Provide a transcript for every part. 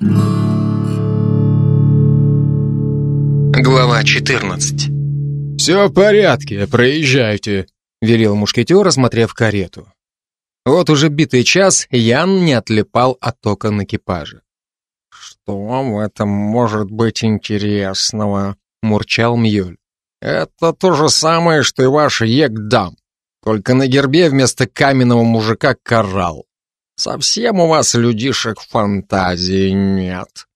Глава 14 «Все в порядке, проезжайте», — велел мушкетер, осмотрев карету. Вот уже битый час Ян не отлипал от окон экипажа. «Что в этом может быть интересного?» — мурчал Мьёль. «Это то же самое, что и ваш Егдам, только на гербе вместо каменного мужика коралл. Совсем у вас, людишек, фантазии нет».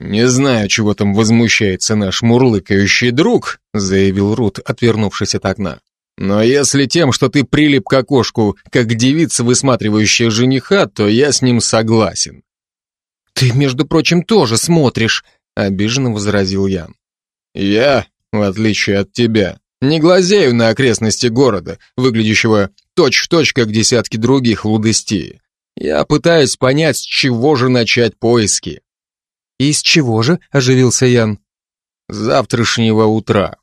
«Не знаю, чего там возмущается наш мурлыкающий друг», заявил Рут, отвернувшись от окна. «Но если тем, что ты прилип к окошку, как девица, высматривающая жениха, то я с ним согласен». «Ты, между прочим, тоже смотришь», обиженно возразил Ян. «Я, в отличие от тебя, не глазею на окрестности города, выглядящего точь-в-точь, точь, как десятки других лудостей. Я пытаюсь понять, с чего же начать поиски. «И с чего же?» – оживился Ян. «С завтрашнего утра.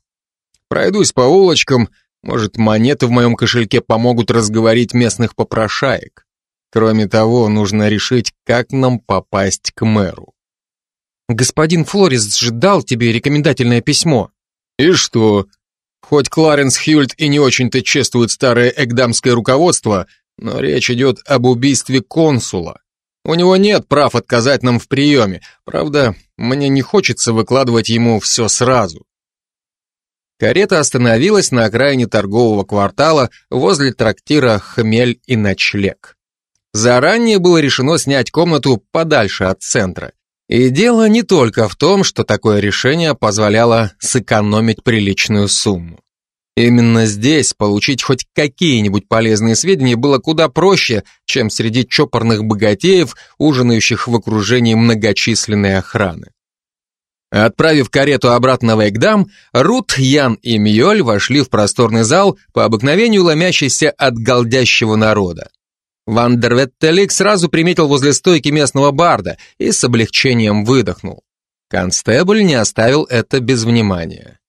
Пройдусь по улочкам, может, монеты в моем кошельке помогут разговорить местных попрошаек. Кроме того, нужно решить, как нам попасть к мэру». «Господин Флорис же дал тебе рекомендательное письмо». «И что?» Хоть Кларенс Хьюльт и не очень-то чествует старое эгдамское руководство, но речь идет об убийстве консула. У него нет прав отказать нам в приеме. Правда, мне не хочется выкладывать ему все сразу. Карета остановилась на окраине торгового квартала возле трактира «Хмель и ночлег». Заранее было решено снять комнату подальше от центра. И дело не только в том, что такое решение позволяло сэкономить приличную сумму. Именно здесь получить хоть какие-нибудь полезные сведения было куда проще, чем среди чопорных богатеев, ужинающих в окружении многочисленной охраны. Отправив карету обратно в Экдам, Рут, Ян и Мьёль вошли в просторный зал, по обыкновению ломящийся от голдящего народа. Вандерветтелик сразу приметил возле стойки местного барда и с облегчением выдохнул. Констебль не оставил это без внимания.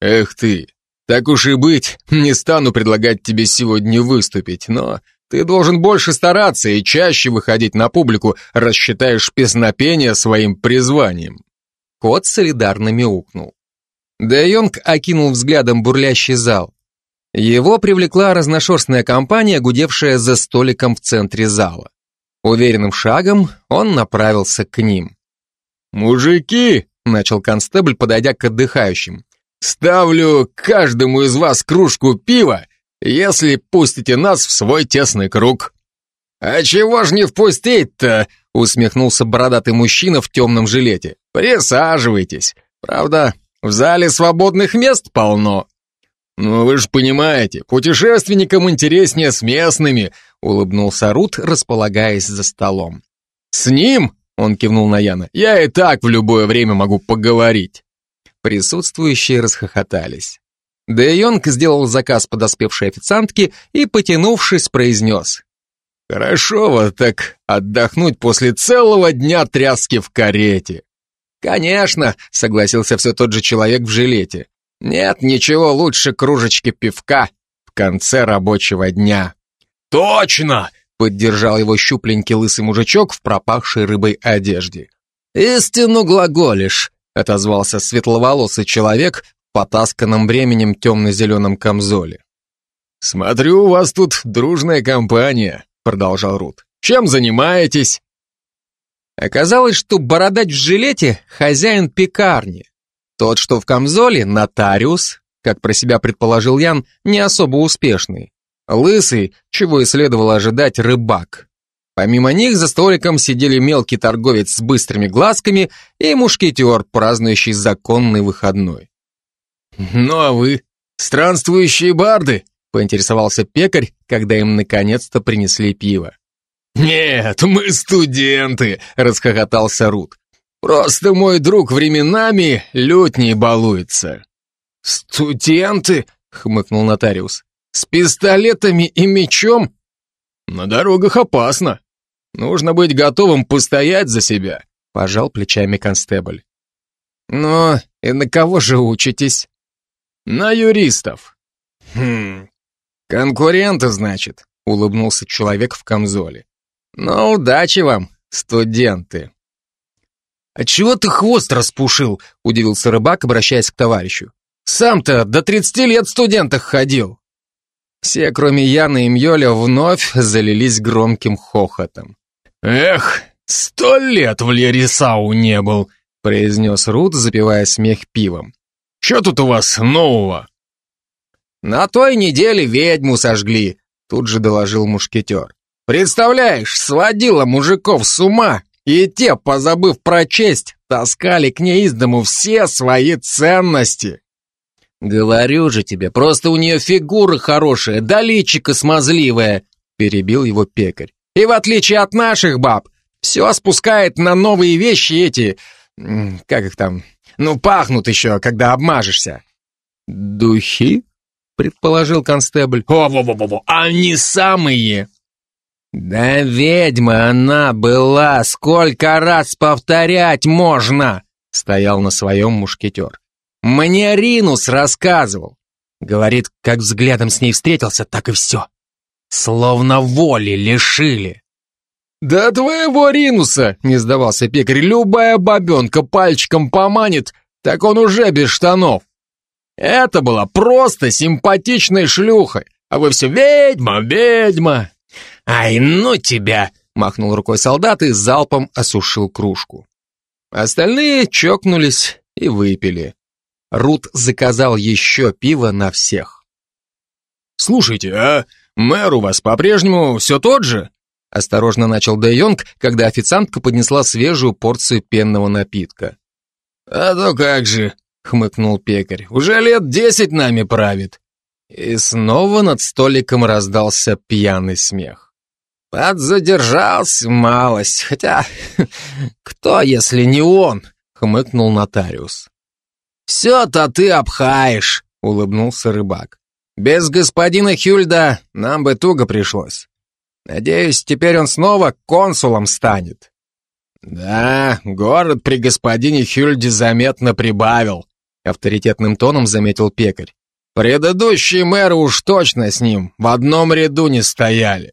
«Эх ты, так уж и быть, не стану предлагать тебе сегодня выступить, но ты должен больше стараться и чаще выходить на публику, рассчитаешь песнопение своим призванием. Кот солидарно мяукнул. Де Йонг окинул взглядом бурлящий зал. Его привлекла разношерстная компания, гудевшая за столиком в центре зала. Уверенным шагом он направился к ним. «Мужики!» — начал констебль, подойдя к отдыхающим. Ставлю каждому из вас кружку пива, если пустите нас в свой тесный круг. А чего ж не впустить-то? Усмехнулся бородатый мужчина в темном жилете. Присаживайтесь. Правда, в зале свободных мест полно. Ну вы же понимаете, путешественникам интереснее с местными, улыбнулся Рут, располагаясь за столом. С ним, он кивнул на Яна, я и так в любое время могу поговорить. Присутствующие расхохотались. Де Йонг сделал заказ подоспевшей официантке и, потянувшись, произнес. «Хорошо вот так отдохнуть после целого дня тряски в карете». «Конечно», — согласился все тот же человек в жилете. «Нет ничего лучше кружечки пивка в конце рабочего дня». «Точно!» — поддержал его щупленький лысый мужичок в пропахшей рыбой одежде. «Истину глаголишь», отозвался светловолосый человек в потасканном временем темно-зеленом камзоле. «Смотрю, у вас тут дружная компания», — продолжал Рут. «Чем занимаетесь?» Оказалось, что бородач в жилете — хозяин пекарни. Тот, что в камзоле — нотариус, как про себя предположил Ян, не особо успешный. Лысый, чего и следовало ожидать, рыбак. Помимо них за столиком сидели мелкий торговец с быстрыми глазками и мушкетер, празднующий законный выходной. «Ну а вы, странствующие барды?» — поинтересовался пекарь, когда им наконец-то принесли пиво. «Нет, мы студенты!» — расхохотался Рут. «Просто мой друг временами лютней балуется». «Студенты?» — хмыкнул нотариус. «С пистолетами и мечом?» «На дорогах опасно», Нужно быть готовым постоять за себя, пожал плечами констебль. Но и на кого же учитесь? На юристов. Хм. Конкуренты, значит, улыбнулся человек в камзоле. Ну, удачи вам, студенты. «А чего ты хвост распушил?» — удивился рыбак, обращаясь к товарищу. «Сам-то до тридцати лет в студентах ходил». Все, кроме Яны и Мьоля, вновь залились громким хохотом. «Эх, сто лет в Лерисау не был», — произнес Рут, запивая смех пивом. «Че тут у вас нового?» «На той неделе ведьму сожгли», — тут же доложил мушкетер. «Представляешь, сводила мужиков с ума, и те, позабыв про честь, таскали к ней из дому все свои ценности». «Говорю же тебе, просто у нее фигура хорошая, да личико смазливая», — перебил его пекарь. «И в отличие от наших баб, все спускает на новые вещи эти... Как их там? Ну, пахнут еще, когда обмажешься». «Духи?» — предположил констебль. «О-во-во-во, они самые!» «Да ведьма она была, сколько раз повторять можно!» — стоял на своем мушкетер. Мне Ринус рассказывал. Говорит, как взглядом с ней встретился, так и все. Словно воли лишили. «Да твоего Ринуса!» — не сдавался пекарь. «Любая бабенка пальчиком поманит, так он уже без штанов. Это была просто симпатичной шлюхой, а вы все ведьма, ведьма!» «Ай, ну тебя!» — махнул рукой солдат и залпом осушил кружку. Остальные чокнулись и выпили. Рут заказал еще пиво на всех. «Слушайте, а мэр у вас по-прежнему все тот же?» Осторожно начал Де Йонг, когда официантка поднесла свежую порцию пенного напитка. «А то как же!» — хмыкнул пекарь. «Уже лет десять нами правит!» И снова над столиком раздался пьяный смех. «Подзадержался малость, хотя кто, если не он?» — хмыкнул нотариус. «Все-то ты обхаешь», — улыбнулся рыбак. «Без господина Хюльда нам бы туго пришлось. Надеюсь, теперь он снова консулом станет». «Да, город при господине Хюльде заметно прибавил», — авторитетным тоном заметил пекарь. «Предыдущие мэры уж точно с ним в одном ряду не стояли».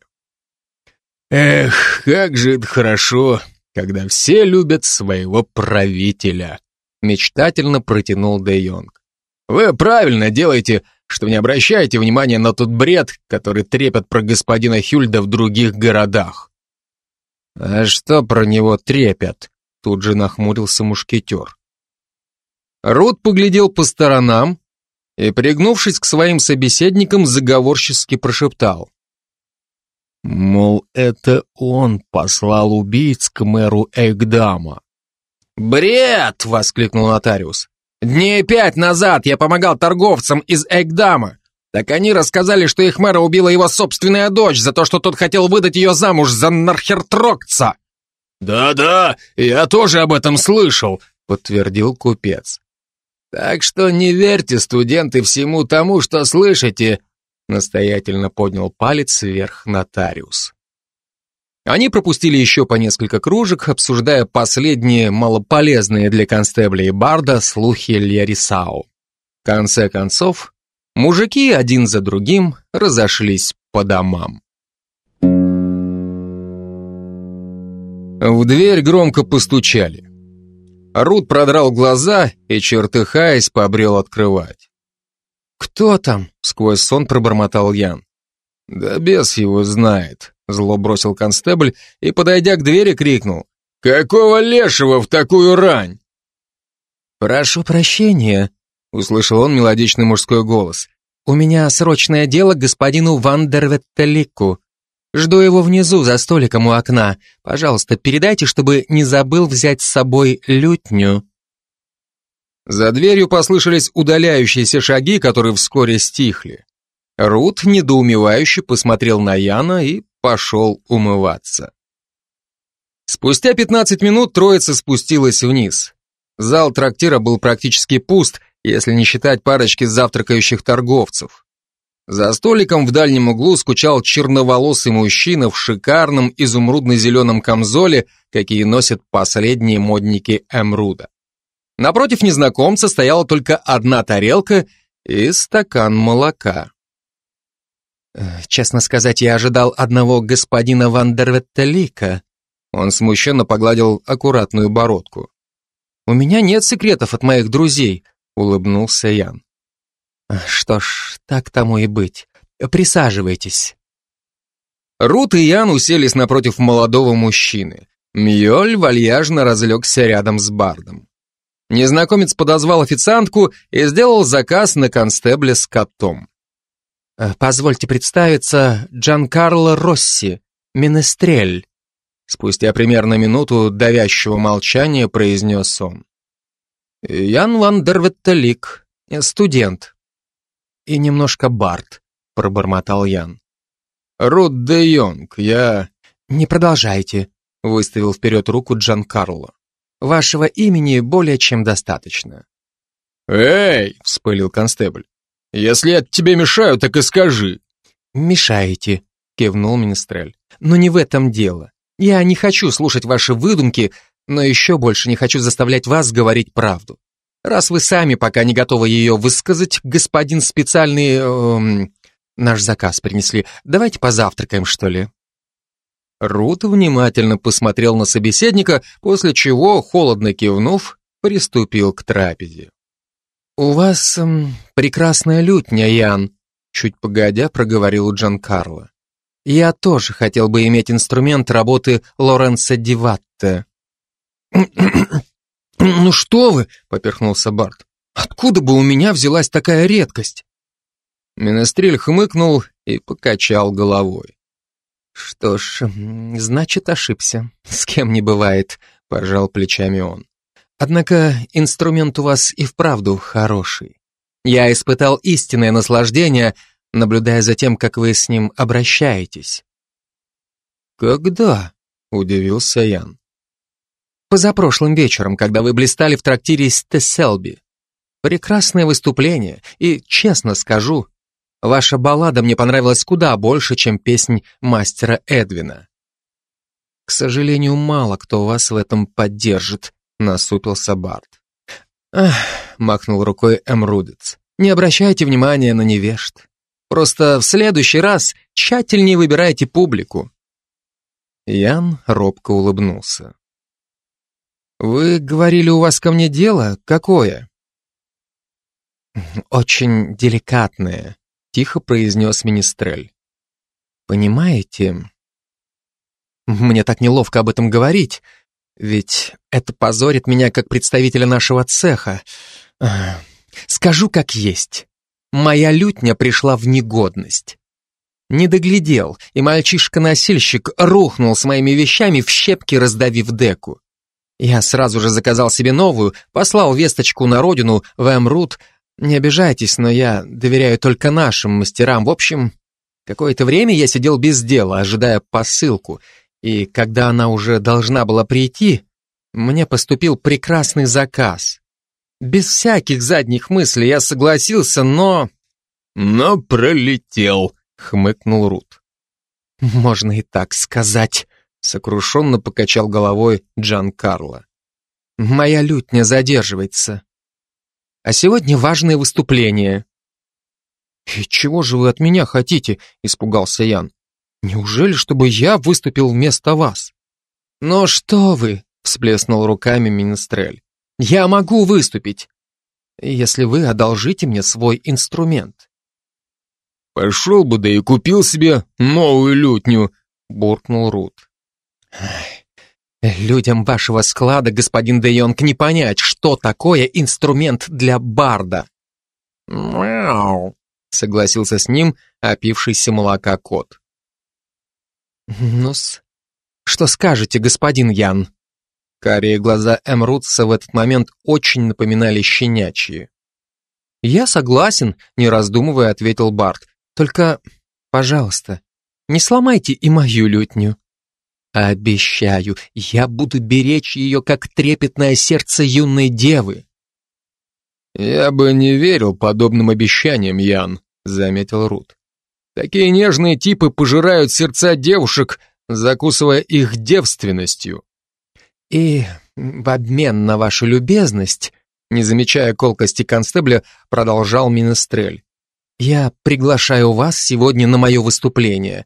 «Эх, как же это хорошо, когда все любят своего правителя», мечтательно протянул Де Йонг. Вы правильно делаете, что не обращаете внимания на тот бред, который трепят про господина Хюльда в других городах. А что про него трепят? Тут же нахмурился мушкетер. Рот поглядел по сторонам и, пригнувшись к своим собеседникам, заговорчески прошептал. Мол, это он послал убийц к мэру Эгдама. «Бред!» — воскликнул нотариус. «Дней пять назад я помогал торговцам из Эгдама. Так они рассказали, что их мэра убила его собственная дочь за то, что тот хотел выдать ее замуж за Нархертрокца». «Да-да, я тоже об этом слышал», — подтвердил купец. «Так что не верьте, студенты, всему тому, что слышите», — настоятельно поднял палец вверх нотариус. Они пропустили еще по несколько кружек, обсуждая последние малополезные для констебля и барда слухи Лерисау. В конце концов, мужики один за другим разошлись по домам. В дверь громко постучали. Рут продрал глаза и, чертыхаясь, побрел открывать. «Кто там?» — сквозь сон пробормотал Ян. «Да бес его знает», Зло бросил констебль и, подойдя к двери, крикнул. «Какого лешего в такую рань?» «Прошу прощения», — услышал он мелодичный мужской голос. «У меня срочное дело к господину Вандерветтелику. Жду его внизу за столиком у окна. Пожалуйста, передайте, чтобы не забыл взять с собой лютню». За дверью послышались удаляющиеся шаги, которые вскоре стихли. Рут недоумевающе посмотрел на Яна и пошел умываться. Спустя 15 минут троица спустилась вниз. Зал трактира был практически пуст, если не считать парочки завтракающих торговцев. За столиком в дальнем углу скучал черноволосый мужчина в шикарном изумрудно-зеленом камзоле, какие носят последние модники Эмруда. Напротив незнакомца стояла только одна тарелка и стакан молока. Честно сказать, я ожидал одного господина Вандерветтелика. Он смущенно погладил аккуратную бородку. У меня нет секретов от моих друзей, улыбнулся Ян. Что ж, так тому и быть. Присаживайтесь. Рут и Ян уселись напротив молодого мужчины. Мьёль вальяжно разлегся рядом с Бардом. Незнакомец подозвал официантку и сделал заказ на констебле с котом. «Э, «Позвольте представиться, Джанкарло Росси, Менестрель», спустя примерно минуту давящего молчания произнес он. «Ян ван Дерветтелик, студент». «И немножко Барт», пробормотал Ян. «Рут де Йонг, я...» «Не продолжайте», — выставил вперед руку Джан Карло. «Вашего имени более чем достаточно». «Эй!» — вспылил констебль. «Если я тебе мешаю, так и скажи». «Мешаете», — кивнул Министрель. «Но не в этом дело. Я не хочу слушать ваши выдумки, но еще больше не хочу заставлять вас говорить правду. Раз вы сами пока не готовы ее высказать, господин специальный... Эм, Наш заказ принесли. Давайте позавтракаем, что ли?» Рут внимательно посмотрел на собеседника, после чего, холодно кивнув, приступил к трапезе. «У вас эм, прекрасная лютня, Ян», чуть погодя проговорил Джан Карло. «Я тоже хотел бы иметь инструмент работы Лоренса Диватте». «Ну что вы!» — поперхнулся Барт. «Откуда бы у меня взялась такая редкость?» Менестрель хмыкнул и покачал головой. «Что ж, значит, ошибся. С кем не бывает», — пожал плечами он. «Однако инструмент у вас и вправду хороший. Я испытал истинное наслаждение, наблюдая за тем, как вы с ним обращаетесь». «Когда?» — удивился Ян. «Позапрошлым вечером, когда вы блистали в трактире Стесселби. Прекрасное выступление, и, честно скажу, Ваша баллада мне понравилась куда больше, чем песнь мастера Эдвина. К сожалению, мало кто вас в этом поддержит, насупился Барт. Ах, махнул рукой Эмрудец. Не обращайте внимания на невежд. Просто в следующий раз тщательнее выбирайте публику. Ян робко улыбнулся. «Вы говорили, у вас ко мне дело? Какое?» «Очень деликатное», тихо произнес Министрель. Понимаете, мне так неловко об этом говорить, ведь это позорит меня как представителя нашего цеха. Скажу как есть. Моя лютня пришла в негодность. Не доглядел, и мальчишка-носильщик рухнул с моими вещами в щепки, раздавив деку. Я сразу же заказал себе новую, послал весточку на родину в Эмрут, не обижайтесь, но я доверяю только нашим мастерам. В общем, какое-то время я сидел без дела, ожидая посылку, и когда она уже должна была прийти, мне поступил прекрасный заказ. Без всяких задних мыслей я согласился, но... Но пролетел, хмыкнул Рут. Можно и так сказать, сокрушенно покачал головой Джан Карло. Моя лютня задерживается. А сегодня важное выступление. «И чего же вы от меня хотите?» – испугался Ян. «Неужели, чтобы я выступил вместо вас?» «Ну что вы!» – всплеснул руками Министрель. «Я могу выступить, если вы одолжите мне свой инструмент». «Пошел бы, да и купил себе новую лютню», – буркнул Рут. Людям вашего склада, господин Де Йонг, не понять, что такое инструмент для барда. Мяу, согласился с ним опившийся молока кот. Ну-с, что скажете, господин Ян? Карие глаза Эмрутса в этот момент очень напоминали щенячьи. «Я согласен», — не раздумывая, ответил Барт. «Только, пожалуйста, не сломайте и мою лютню». Обещаю, я буду беречь ее, как трепетное сердце юной девы. Я бы не верил подобным обещаниям, Ян, заметил Рут. Такие нежные типы пожирают сердца девушек, закусывая их девственностью. И в обмен на вашу любезность, не замечая колкости констебля, продолжал Минестрель. Я приглашаю вас сегодня на мое выступление.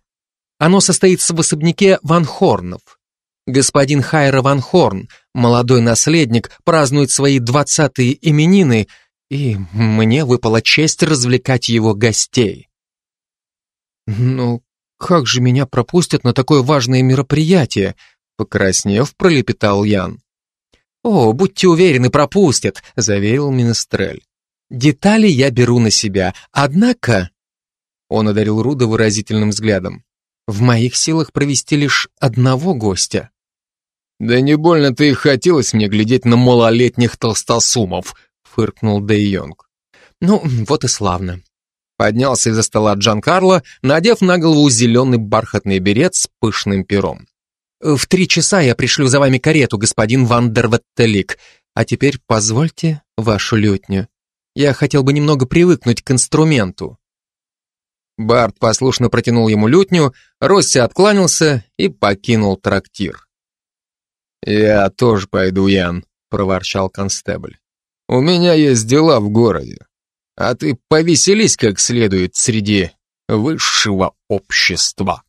Оно состоится в особняке Ван Хорнов. Господин Хайра Ван Хорн, Молодой наследник празднует свои двадцатые именины, и мне выпала честь развлекать его гостей. «Ну, как же меня пропустят на такое важное мероприятие?» Покраснев, пролепетал Ян. «О, будьте уверены, пропустят», — заверил Министрель. «Детали я беру на себя, однако...» Он одарил Руда выразительным взглядом. «В моих силах провести лишь одного гостя». «Да не больно-то и хотелось мне глядеть на малолетних толстосумов», — фыркнул Дэй Йонг. «Ну, вот и славно. Поднялся из-за стола Джан Карло, надев на голову зеленый бархатный берет с пышным пером. «В три часа я пришлю за вами карету, господин Вандерветтелик. А теперь позвольте вашу лютню. Я хотел бы немного привыкнуть к инструменту». Барт послушно протянул ему лютню, Росси откланялся и покинул трактир. «Я тоже пойду, Ян», — проворчал констебль. «У меня есть дела в городе а ты повеселись как следует среди высшего общества.